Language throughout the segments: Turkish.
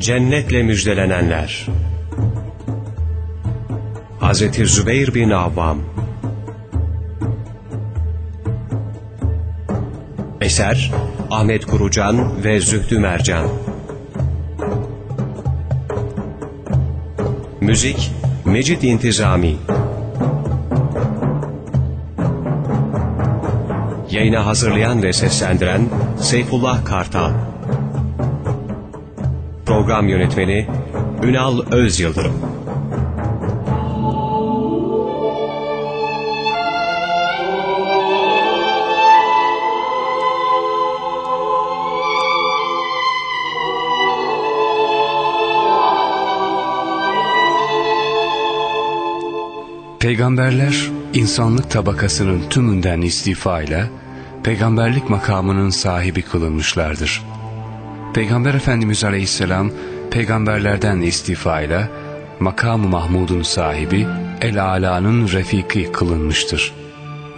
Cennetle müjdelenenler. Hazreti Zübeyir bin Avvam. Eser Ahmet Kurucan ve Zühtü Mercan. Müzik Mecid İntizami. Yayına hazırlayan ve seslendiren Seyfullah Kartal Program Yönetmeni Ünal Öz Yıldırım Peygamberler insanlık tabakasının tümünden istifa ile peygamberlik makamının sahibi kılınmışlardır. Peygamber Efendimiz Aleyhisselam peygamberlerden istifa ile makamı Mahmud'un sahibi El-Ala'nın refiki kılınmıştır.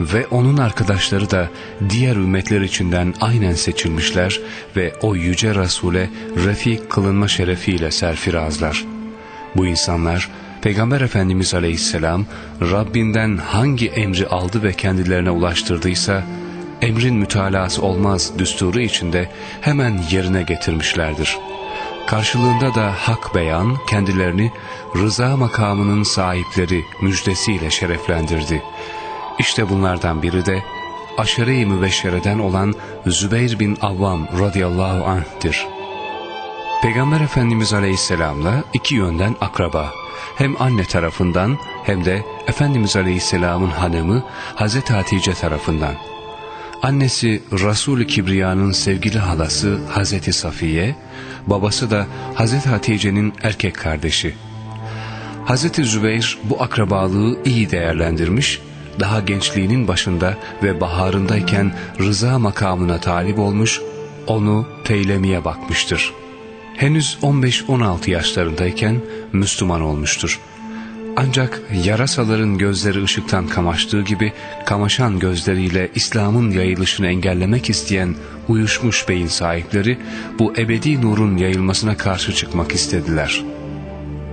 Ve onun arkadaşları da diğer ümmetler içinden aynen seçilmişler ve o yüce Resul'e refik kılınma şerefiyle serfirazlar. Bu insanlar Peygamber Efendimiz Aleyhisselam Rabbinden hangi emri aldı ve kendilerine ulaştırdıysa emrin mütalası olmaz düsturu içinde hemen yerine getirmişlerdir. Karşılığında da hak beyan kendilerini rıza makamının sahipleri müjdesiyle şereflendirdi. İşte bunlardan biri de aşere-i mübeşşereden olan Zübeyir bin Avvam radıyallahu anh'tir. Peygamber Efendimiz Aleyhisselam'la iki yönden akraba, hem anne tarafından hem de Efendimiz Aleyhisselam'ın hanımı Hazreti Hatice tarafından. Annesi Resul-i Kibriya'nın sevgili halası Hazreti Safiye, babası da Hazreti Hatice'nin erkek kardeşi. Hazreti Zübeyir bu akrabalığı iyi değerlendirmiş, daha gençliğinin başında ve baharındayken rıza makamına talip olmuş, onu teylemeye bakmıştır. Henüz 15-16 yaşlarındayken Müslüman olmuştur. Ancak yarasaların gözleri ışıktan kamaştığı gibi kamaşan gözleriyle İslam'ın yayılışını engellemek isteyen uyuşmuş beyin sahipleri bu ebedi nurun yayılmasına karşı çıkmak istediler.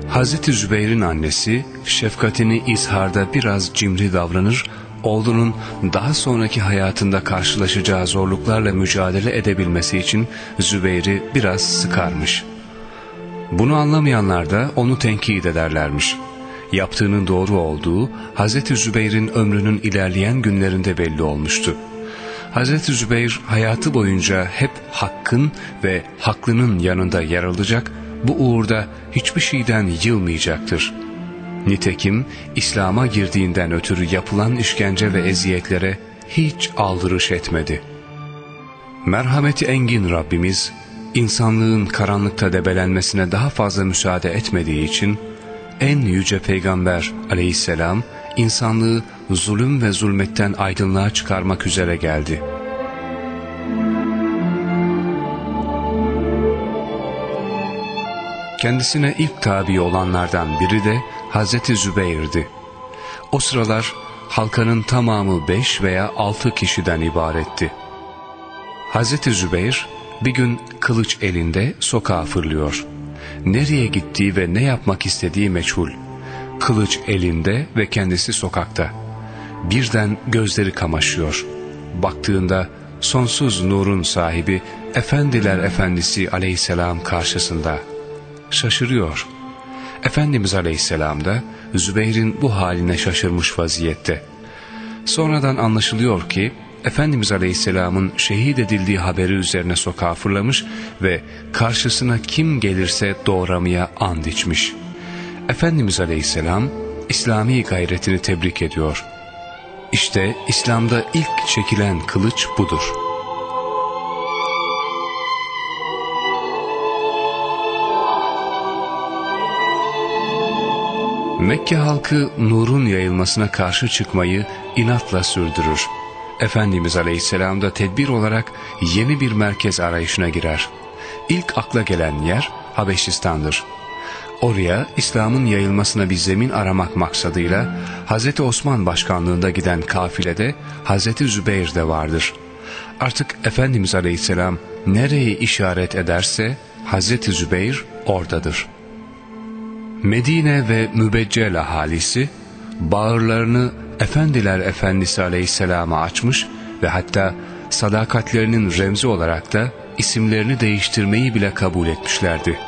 Hazreti Zübeyir'in annesi şefkatini izharda biraz cimri davranır, oğlunun daha sonraki hayatında karşılaşacağı zorluklarla mücadele edebilmesi için Zübeyir'i biraz sıkarmış. Bunu anlamayanlar da onu tenkit ederlermiş yaptığının doğru olduğu Hz. Zübeyir'in ömrünün ilerleyen günlerinde belli olmuştu. Hz. Zübeyir hayatı boyunca hep hakkın ve haklının yanında yer alacak, bu uğurda hiçbir şeyden yılmayacaktır. Nitekim İslam'a girdiğinden ötürü yapılan işkence ve eziyetlere hiç aldırış etmedi. Merhameti engin Rabbimiz, insanlığın karanlıkta debelenmesine daha fazla müsaade etmediği için, en yüce peygamber aleyhisselam insanlığı zulüm ve zulmetten aydınlığa çıkarmak üzere geldi. Kendisine ilk tabi olanlardan biri de Hazreti Zübeyir'di. O sıralar halkanın tamamı beş veya altı kişiden ibaretti. Hazreti Zübeyir bir gün kılıç elinde sokağa fırlıyor nereye gittiği ve ne yapmak istediği meçhul. Kılıç elinde ve kendisi sokakta. Birden gözleri kamaşıyor. Baktığında sonsuz nurun sahibi Efendiler Efendisi aleyhisselam karşısında. Şaşırıyor. Efendimiz aleyhisselam da Zübeyir'in bu haline şaşırmış vaziyette. Sonradan anlaşılıyor ki Efendimiz Aleyhisselam'ın şehit edildiği haberi üzerine sokağa fırlamış ve karşısına kim gelirse doğramaya and içmiş. Efendimiz Aleyhisselam İslami gayretini tebrik ediyor. İşte İslam'da ilk çekilen kılıç budur. Mekke halkı nurun yayılmasına karşı çıkmayı inatla sürdürür. Efendimiz Aleyhisselam da tedbir olarak yeni bir merkez arayışına girer. İlk akla gelen yer Habeşistan'dır. Oraya İslam'ın yayılmasına bir zemin aramak maksadıyla Hz. Osman başkanlığında giden kafilede Hz. Zübeyir de vardır. Artık Efendimiz Aleyhisselam nereyi işaret ederse Hazreti Zübeyir oradadır. Medine ve mübeccel ahalisi bağırlarını Efendiler Efendisi Aleyhisselam'a açmış ve hatta sadakatlerinin remzi olarak da isimlerini değiştirmeyi bile kabul etmişlerdi.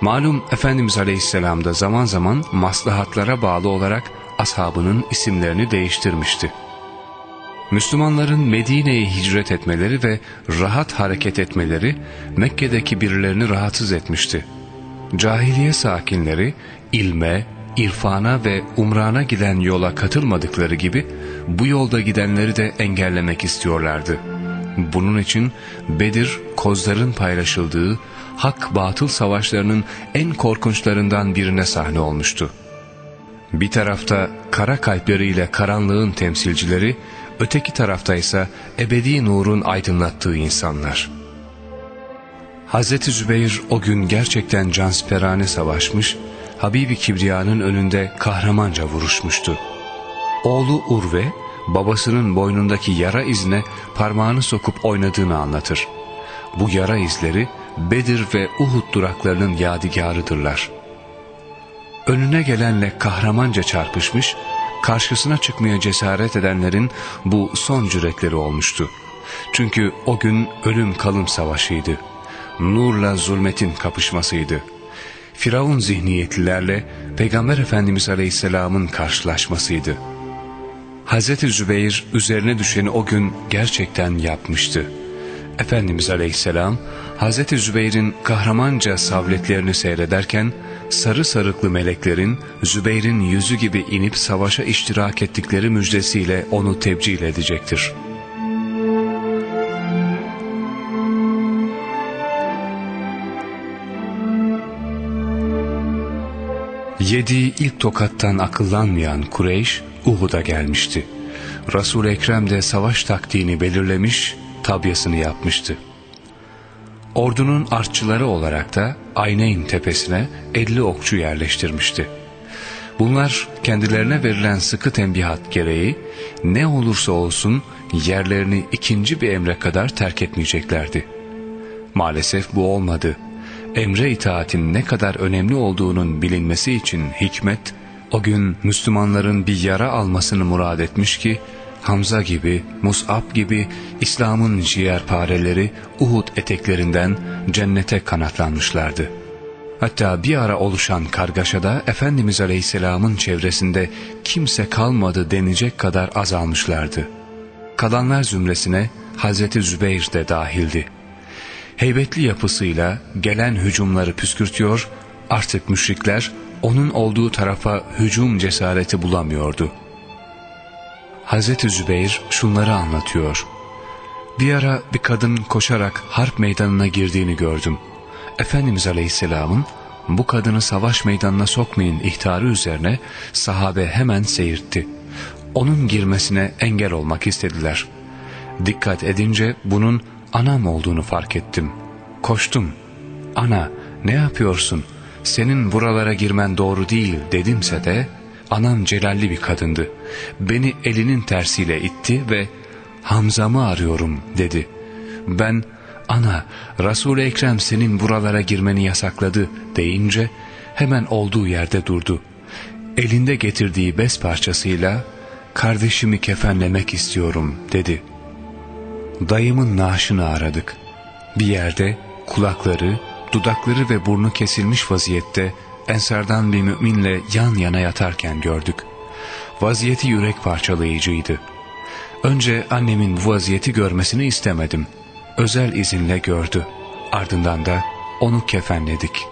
Malum Efendimiz Aleyhisselam da zaman zaman maslahatlara bağlı olarak ashabının isimlerini değiştirmişti. Müslümanların Medine'ye hicret etmeleri ve rahat hareket etmeleri Mekke'deki birilerini rahatsız etmişti. Cahiliye sakinleri ilme, irfana ve umrana giden yola katılmadıkları gibi bu yolda gidenleri de engellemek istiyorlardı. Bunun için Bedir, kozların paylaşıldığı hak-batıl savaşlarının en korkunçlarından birine sahne olmuştu. Bir tarafta kara kalpleriyle karanlığın temsilcileri, öteki tarafta ise ebedi nurun aydınlattığı insanlar. Hz. Zübeyir o gün gerçekten cansperane savaşmış, Habibi Kibriya'nın önünde kahramanca vuruşmuştu. Oğlu Urve, babasının boynundaki yara izine parmağını sokup oynadığını anlatır. Bu yara izleri Bedir ve Uhud duraklarının yadigarıdırlar. Önüne gelenle kahramanca çarpışmış, karşısına çıkmaya cesaret edenlerin bu son cüretleri olmuştu. Çünkü o gün ölüm kalım savaşıydı. Nurla zulmetin kapışmasıydı. Firavun zihniyetlilerle Peygamber Efendimiz Aleyhisselam'ın karşılaşmasıydı. Hazreti Zübeyir üzerine düşeni o gün gerçekten yapmıştı. Efendimiz Aleyhisselam Hazreti Zübeyir'in kahramanca savletlerini seyrederken sarı sarıklı meleklerin Zübeyir'in yüzü gibi inip savaşa iştirak ettikleri müjdesiyle onu tebcil edecektir. Yediği ilk tokattan akıllanmayan Kureyş Uhud'a gelmişti. Resul-i Ekrem de savaş taktiğini belirlemiş, tabyasını yapmıştı. Ordunun artçıları olarak da Ayneyn tepesine 50 okçu yerleştirmişti. Bunlar kendilerine verilen sıkı tembihat gereği ne olursa olsun yerlerini ikinci bir emre kadar terk etmeyeceklerdi. Maalesef bu olmadı. Emre itaatin ne kadar önemli olduğunun bilinmesi için hikmet, o gün Müslümanların bir yara almasını murad etmiş ki, Hamza gibi, Mus'ab gibi İslam'ın ciğerpareleri Uhud eteklerinden cennete kanatlanmışlardı. Hatta bir ara oluşan kargaşada Efendimiz Aleyhisselam'ın çevresinde kimse kalmadı denecek kadar azalmışlardı. Kalanlar zümresine Hazreti Zübeyir de dahildi. Heybetli yapısıyla gelen hücumları püskürtüyor, artık müşrikler onun olduğu tarafa hücum cesareti bulamıyordu.'' Hazreti Zübeyir şunları anlatıyor. Bir ara bir kadın koşarak harp meydanına girdiğini gördüm. Efendimiz Aleyhisselam'ın bu kadını savaş meydanına sokmayın ihtarı üzerine sahabe hemen seyirtti. Onun girmesine engel olmak istediler. Dikkat edince bunun anam olduğunu fark ettim. Koştum. Ana ne yapıyorsun? Senin buralara girmen doğru değil dedimse de Anam celalli bir kadındı. Beni elinin tersiyle itti ve Hamza'mı arıyorum dedi. Ben ana Resul-i Ekrem senin buralara girmeni yasakladı deyince hemen olduğu yerde durdu. Elinde getirdiği bez parçasıyla kardeşimi kefenlemek istiyorum dedi. Dayımın naaşını aradık. Bir yerde kulakları, dudakları ve burnu kesilmiş vaziyette Ensardan bir müminle yan yana yatarken gördük. Vaziyeti yürek parçalayıcıydı. Önce annemin bu vaziyeti görmesini istemedim. Özel izinle gördü. Ardından da onu kefenledik.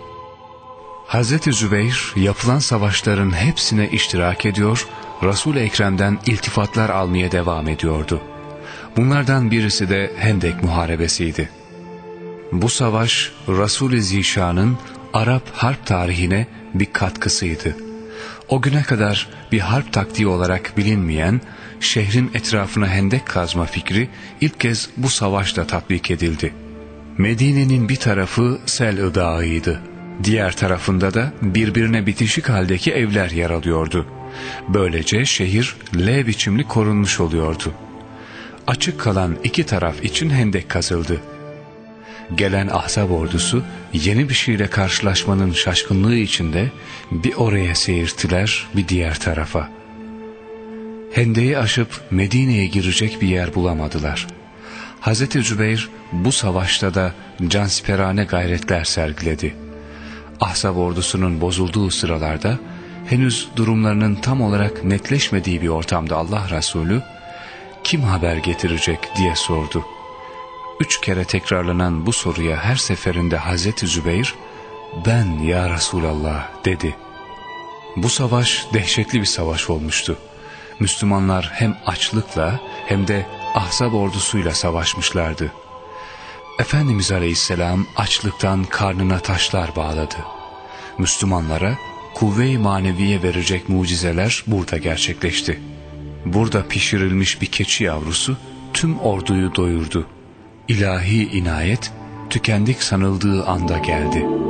Hazreti Zübeyir yapılan savaşların hepsine iştirak ediyor, Resul-i Ekrem'den iltifatlar almaya devam ediyordu. Bunlardan birisi de Hendek Muharebesiydi. Bu savaş Resul-i Zişan'ın Arap harp tarihine bir katkısıydı. O güne kadar bir harp taktiği olarak bilinmeyen şehrin etrafına hendek kazma fikri ilk kez bu savaşta tatbik edildi. Medine'nin bir tarafı sel ıdağıydı. Diğer tarafında da birbirine bitişik haldeki evler yer alıyordu. Böylece şehir L biçimli korunmuş oluyordu. Açık kalan iki taraf için hendek kazıldı. Gelen ahzab ordusu yeni bir şeyle karşılaşmanın şaşkınlığı içinde bir oraya seyirttiler bir diğer tarafa. Hendeyi aşıp Medine'ye girecek bir yer bulamadılar. Hazreti Zübeyir bu savaşta da cansiperane gayretler sergiledi. Ahzab ordusunun bozulduğu sıralarda henüz durumlarının tam olarak netleşmediği bir ortamda Allah Resulü kim haber getirecek diye sordu. Üç kere tekrarlanan bu soruya her seferinde Hazreti Zübeyir ben ya Resulallah dedi. Bu savaş dehşetli bir savaş olmuştu. Müslümanlar hem açlıkla hem de Ahzab ordusuyla savaşmışlardı. Efendimiz Aleyhisselam açlıktan karnına taşlar bağladı. Müslümanlara kuvve-i maneviye verecek mucizeler burada gerçekleşti. Burada pişirilmiş bir keçi yavrusu tüm orduyu doyurdu. İlahi inayet tükendik sanıldığı anda geldi.''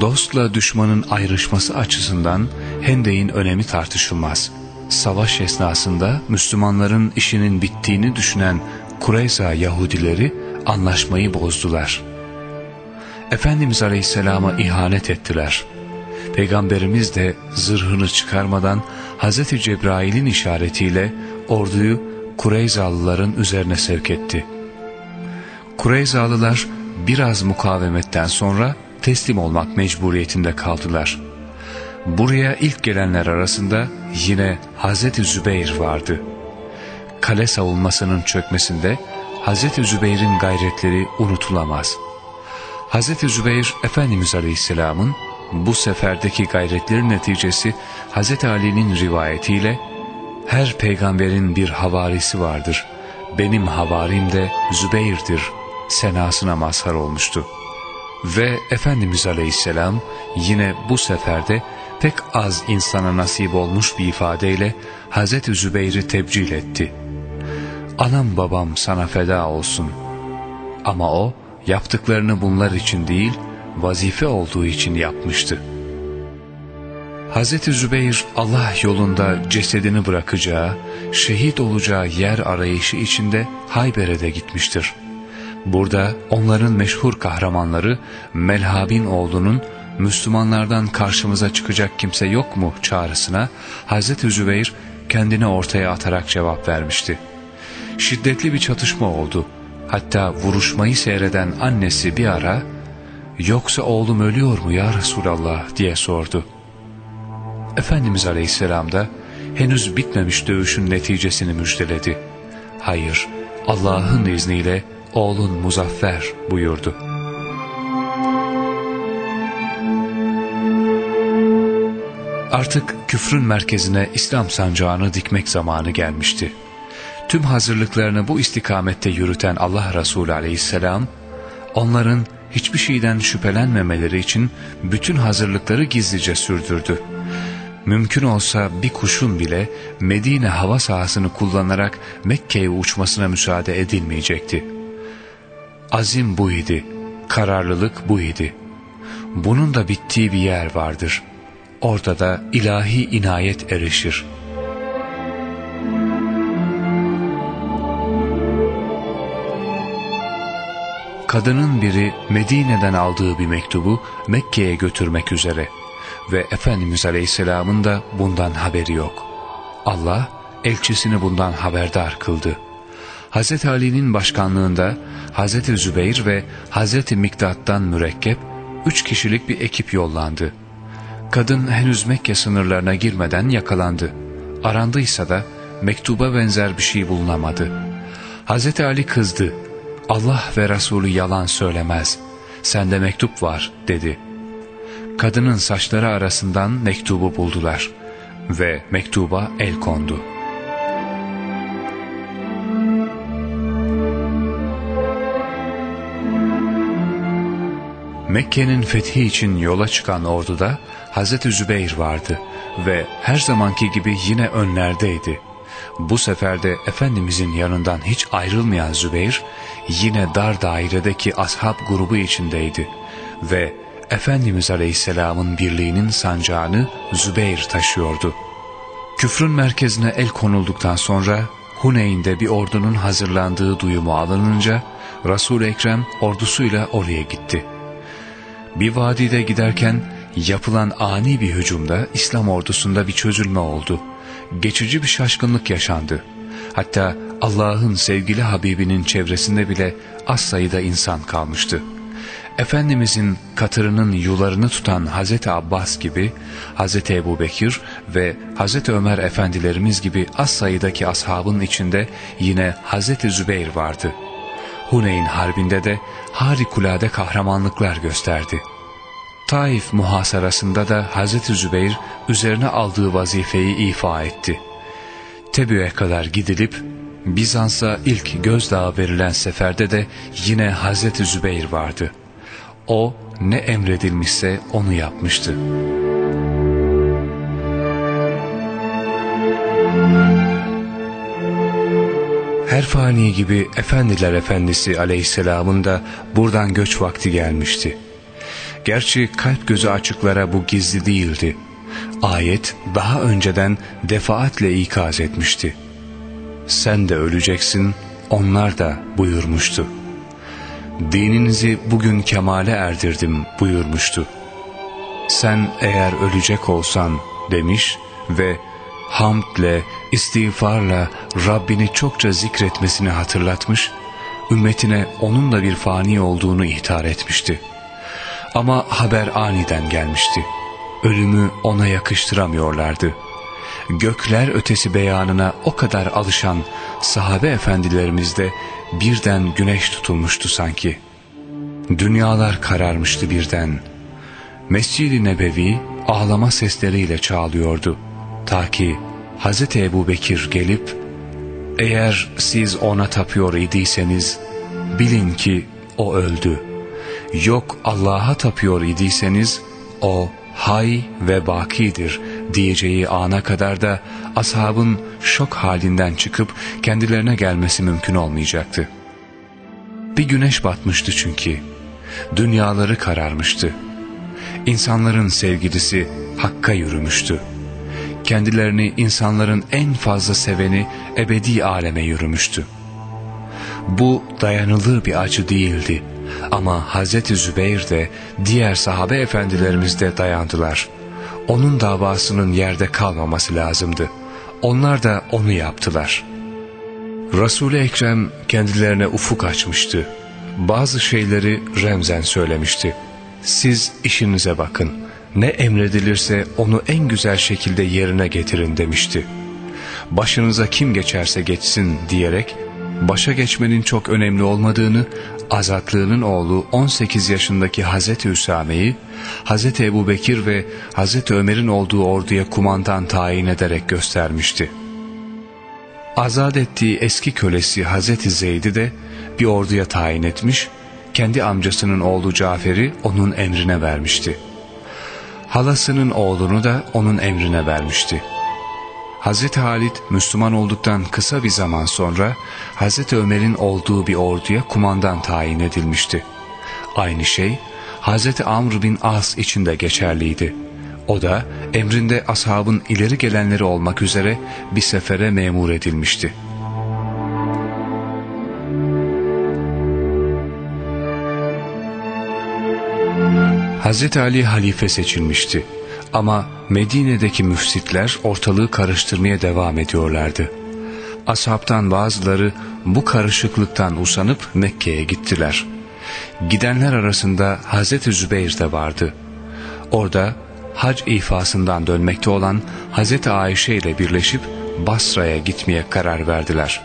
dostla düşmanın ayrışması açısından Hendek'in önemi tartışılmaz. Savaş esnasında Müslümanların işinin bittiğini düşünen Kureyza Yahudileri anlaşmayı bozdular. Efendimiz Aleyhisselam'a ihanet ettiler. Peygamberimiz de zırhını çıkarmadan Hz. Cebrail'in işaretiyle orduyu Kureyzalıların üzerine sevk etti. Kureyzalılar biraz mukavemetten sonra teslim olmak mecburiyetinde kaldılar. Buraya ilk gelenler arasında yine Hazreti Zübeyir vardı. Kale savunmasının çökmesinde Hazreti Zübeyir'in gayretleri unutulamaz. Hazreti Zübeyir Efendimiz Aleyhisselam'ın bu seferdeki gayretlerin neticesi Hazreti Ali'nin rivayetiyle her peygamberin bir havarisi vardır. Benim havarim de Zübeyir'dir senasına mazhar olmuştu. Ve Efendimiz Aleyhisselam yine bu seferde pek az insana nasip olmuş bir ifadeyle Hazreti Zübeyir'i tebcil etti. Anam babam sana feda olsun. Ama o yaptıklarını bunlar için değil vazife olduğu için yapmıştı. Hazreti Zübeyir Allah yolunda cesedini bırakacağı, şehit olacağı yer arayışı içinde Hayber'e de gitmiştir. Burada onların meşhur kahramanları Melhab'in oğlunun Müslümanlardan karşımıza çıkacak kimse yok mu çağrısına Hazreti Zübeyir kendini ortaya atarak cevap vermişti. Şiddetli bir çatışma oldu. Hatta vuruşmayı seyreden annesi bir ara ''Yoksa oğlum ölüyor mu ya Resulallah?'' diye sordu. Efendimiz Aleyhisselam da henüz bitmemiş dövüşün neticesini müjdeledi. Hayır, Allah'ın izniyle oğlun muzaffer buyurdu. Artık küfrün merkezine İslam sancağını dikmek zamanı gelmişti. Tüm hazırlıklarını bu istikamette yürüten Allah Resulü aleyhisselam, onların hiçbir şeyden şüphelenmemeleri için bütün hazırlıkları gizlice sürdürdü. Mümkün olsa bir kuşun bile Medine hava sahasını kullanarak Mekke'ye uçmasına müsaade edilmeyecekti. Azim bu idi, kararlılık bu idi. Bunun da bittiği bir yer vardır. Orada da ilahi inayet erişir. Kadının biri Medine'den aldığı bir mektubu Mekke'ye götürmek üzere ve Efendimiz Aleyhisselam'ın da bundan haberi yok. Allah elçisini bundan haberdar kıldı. Hz. Ali'nin başkanlığında Hz. Zübeyir ve Hz. Mikdat'tan mürekkep üç kişilik bir ekip yollandı. Kadın henüz Mekke sınırlarına girmeden yakalandı. Arandıysa da mektuba benzer bir şey bulunamadı. Hz. Ali kızdı. Allah ve Resulü yalan söylemez. Sende mektup var dedi. Kadının saçları arasından mektubu buldular ve mektuba el kondu. Mekke'nin fethi için yola çıkan orduda Hazreti Zübeyir vardı ve her zamanki gibi yine önlerdeydi. Bu sefer de Efendimizin yanından hiç ayrılmayan Zübeyir yine dar dairedeki ashab grubu içindeydi ve Efendimiz Aleyhisselam'ın birliğinin sancağını Zübeyir taşıyordu. Küfrün merkezine el konulduktan sonra Huneyn'de bir ordunun hazırlandığı duyumu alınınca Resul-i Ekrem ordusuyla oraya gitti. Bir vadide giderken yapılan ani bir hücumda İslam ordusunda bir çözülme oldu. Geçici bir şaşkınlık yaşandı. Hatta Allah'ın sevgili Habibinin çevresinde bile az sayıda insan kalmıştı. Efendimizin katırının yularını tutan Hazreti Abbas gibi, Hazreti Ebu Bekir ve Hazreti Ömer efendilerimiz gibi az sayıdaki ashabın içinde yine Hazreti Zübeyir vardı. Huneyn Harbi'nde de harikulade kahramanlıklar gösterdi. Taif muhasarasında da Hazreti Zübeyir üzerine aldığı vazifeyi ifa etti. Tebü'ye kadar gidilip Bizans'a ilk gözdağı verilen seferde de yine Hazreti Zübeyir vardı. O ne emredilmişse onu yapmıştı. Her fani gibi Efendiler Efendisi Aleyhisselam'ın da buradan göç vakti gelmişti. Gerçi kalp gözü açıklara bu gizli değildi. Ayet daha önceden defaatle ikaz etmişti. Sen de öleceksin, onlar da buyurmuştu. Dininizi bugün kemale erdirdim buyurmuştu. Sen eğer ölecek olsan demiş ve hamdle, istiğfarla Rabbini çokça zikretmesini hatırlatmış, ümmetine onun da bir fani olduğunu ihtar etmişti. Ama haber aniden gelmişti. Ölümü ona yakıştıramıyorlardı. Gökler ötesi beyanına o kadar alışan sahabe efendilerimizde birden güneş tutulmuştu sanki. Dünyalar kararmıştı birden. Mescid-i Nebevi ağlama sesleriyle çağlıyordu. Ta ki Hz. Ebu Bekir gelip, eğer siz ona tapıyor idiyseniz, bilin ki o öldü. Yok Allah'a tapıyor idiyseniz, o hay ve bakidir diyeceği ana kadar da ashabın şok halinden çıkıp kendilerine gelmesi mümkün olmayacaktı. Bir güneş batmıştı çünkü. Dünyaları kararmıştı. İnsanların sevgilisi Hakk'a yürümüştü. Kendilerini insanların en fazla seveni ebedi aleme yürümüştü. Bu dayanılır bir acı değildi. Ama Hazreti Zübeyir de diğer sahabe efendilerimiz de dayandılar. Onun davasının yerde kalmaması lazımdı. Onlar da onu yaptılar. Resul-i Ekrem kendilerine ufuk açmıştı. Bazı şeyleri remzen söylemişti. Siz işinize bakın. Ne emredilirse onu en güzel şekilde yerine getirin demişti. Başınıza kim geçerse geçsin diyerek başa geçmenin çok önemli olmadığını, azatlığının oğlu 18 yaşındaki Hazreti Üsame'yi, Hazreti Ebu Bekir ve Hazreti Ömer'in olduğu orduya kumandan tayin ederek göstermişti. Azat ettiği eski kölesi Hazreti Zeyd'i de bir orduya tayin etmiş, kendi amcasının oğlu Cafer'i onun emrine vermişti. Halasının oğlunu da onun emrine vermişti. Hazreti Halit Müslüman olduktan kısa bir zaman sonra Hazreti Ömer'in olduğu bir orduya kumandan tayin edilmişti. Aynı şey Hazreti Amr bin As için de geçerliydi. O da emrinde ashabın ileri gelenleri olmak üzere bir sefere memur edilmişti. Hazreti Ali halife seçilmişti. Ama Medine'deki müfsitler ortalığı karıştırmaya devam ediyorlardı. Ashabtan bazıları bu karışıklıktan usanıp Mekke'ye gittiler. Gidenler arasında Hazreti Zübeyir de vardı. Orada hac ifasından dönmekte olan Hazreti Ayşe ile birleşip Basra'ya gitmeye karar verdiler.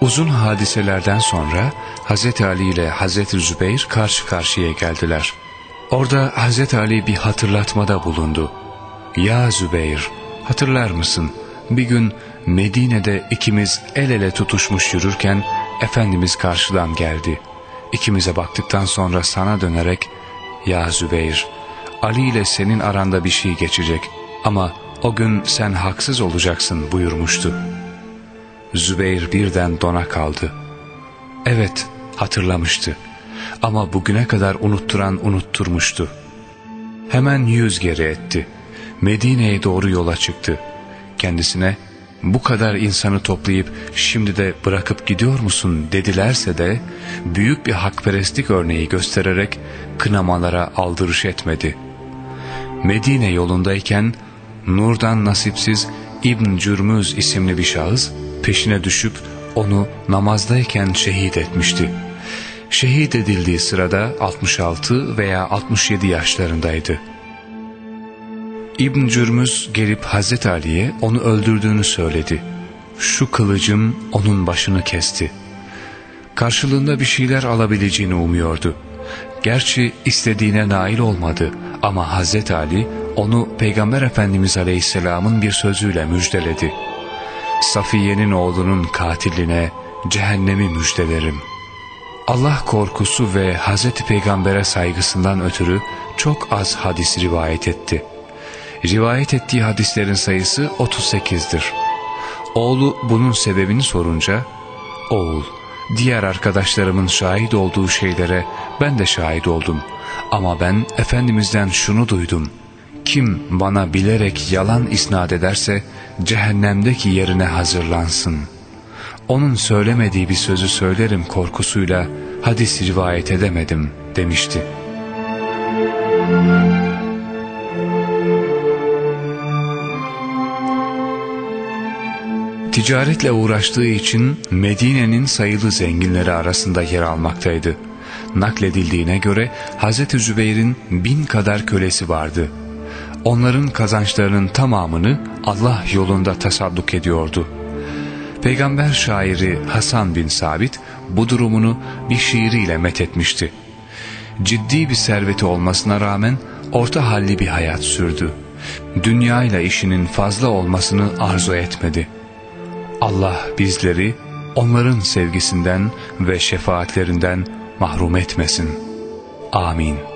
Uzun hadiselerden sonra Hazreti Ali ile Hazreti Zübeyir karşı karşıya geldiler. Orada Hazreti Ali bir hatırlatmada bulundu. Ya Zübeyir hatırlar mısın bir gün Medine'de ikimiz el ele tutuşmuş yürürken Efendimiz karşıdan geldi. İkimize baktıktan sonra sana dönerek Ya Zübeyir Ali ile senin aranda bir şey geçecek ama o gün sen haksız olacaksın buyurmuştu. Zübeyir birden dona kaldı. Evet hatırlamıştı ama bugüne kadar unutturan unutturmuştu. Hemen yüz geri etti. Medine'ye doğru yola çıktı. Kendisine bu kadar insanı toplayıp şimdi de bırakıp gidiyor musun dedilerse de büyük bir hakperestlik örneği göstererek kınamalara aldırış etmedi. Medine yolundayken Nur'dan nasipsiz İbn Cürmüz isimli bir şahıs peşine düşüp onu namazdayken şehit etmişti. Şehit edildiği sırada 66 veya 67 yaşlarındaydı. İbn Cürmüz gelip Hazreti Ali'ye onu öldürdüğünü söyledi. Şu kılıcım onun başını kesti. Karşılığında bir şeyler alabileceğini umuyordu. Gerçi istediğine nail olmadı ama Hazreti Ali onu Peygamber Efendimiz Aleyhisselam'ın bir sözüyle müjdeledi. Safiye'nin oğlunun katiline cehennemi müjdelerim. Allah korkusu ve Hazreti Peygamber'e saygısından ötürü çok az hadis rivayet etti. Rivayet ettiği hadislerin sayısı 38'dir. Oğlu bunun sebebini sorunca, Oğul, diğer arkadaşlarımın şahit olduğu şeylere ben de şahit oldum. Ama ben Efendimiz'den şunu duydum. Kim bana bilerek yalan isnat ederse cehennemdeki yerine hazırlansın. Onun söylemediği bir sözü söylerim korkusuyla hadis rivayet edemedim demişti. Ticaretle uğraştığı için Medine'nin sayılı zenginleri arasında yer almaktaydı. Nakledildiğine göre Hz. Zübeyir'in bin kadar kölesi vardı. Onların kazançlarının tamamını Allah yolunda tasadduk ediyordu. Peygamber şairi Hasan bin Sabit bu durumunu bir şiiriyle methetmişti. Ciddi bir serveti olmasına rağmen orta halli bir hayat sürdü. Dünya ile işinin fazla olmasını arzu etmedi. Allah bizleri onların sevgisinden ve şefaatlerinden mahrum etmesin. Amin.